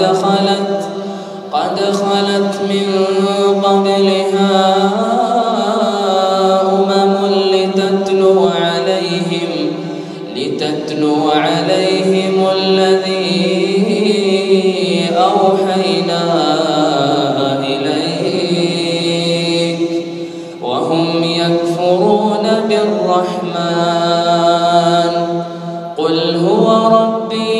قد خلت قد خلت من قبلها أمم لتتلو عليهم لتتلو عليهم الذي أوحينا إليك. وهم يكفرون بالرحمن قل هو ربي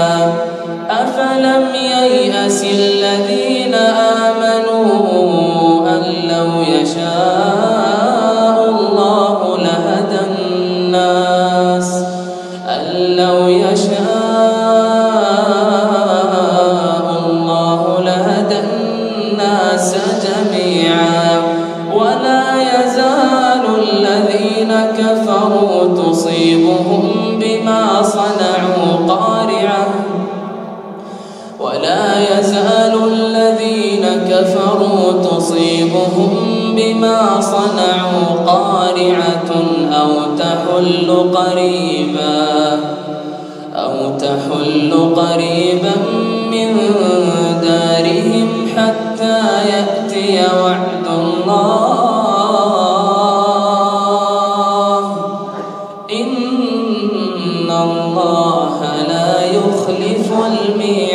يشاء الله لهدى الناس جميعا ولا يزال الذين كفروا تصيبهم بما صنعوا قارعة. ولا يزال الذين كفروا تصيبهم بما صنعوا قارعة أو تحل قريبا. تحل قريبا من دارهم حتى يأتي وعد الله. إن الله لا يخلف الميعاد.